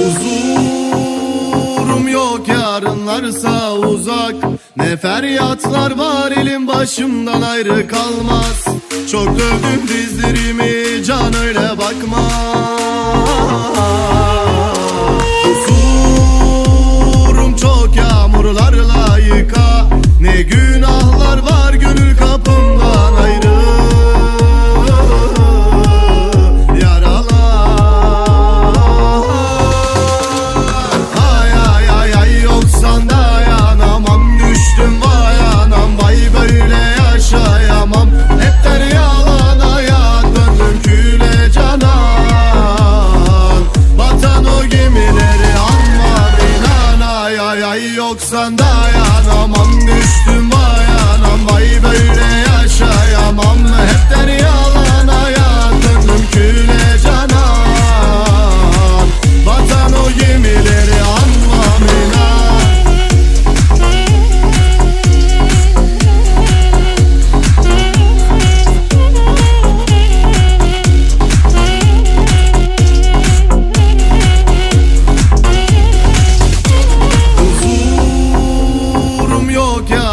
Huzurum yok yarınlarsa uzak. Ne feryatlar var elim başımdan ayrı kalmaz. Çok dövdüm dizlerimi can öyle bakmaz. 90'da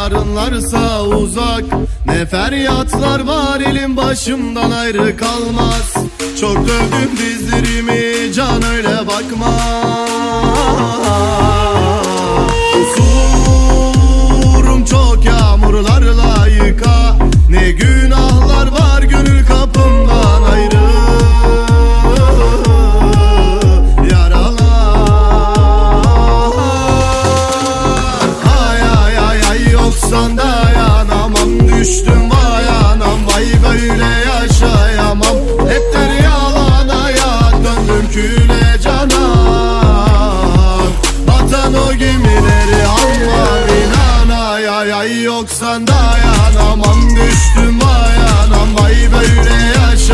yarınlarsa uzak. Ne feryatlar var elim başımdan ayrı kalmaz. Çok dövdüm dizlerimi can öyle bakmaz. yoksan dayanamam. Düştüm ayağına vay böyle yaş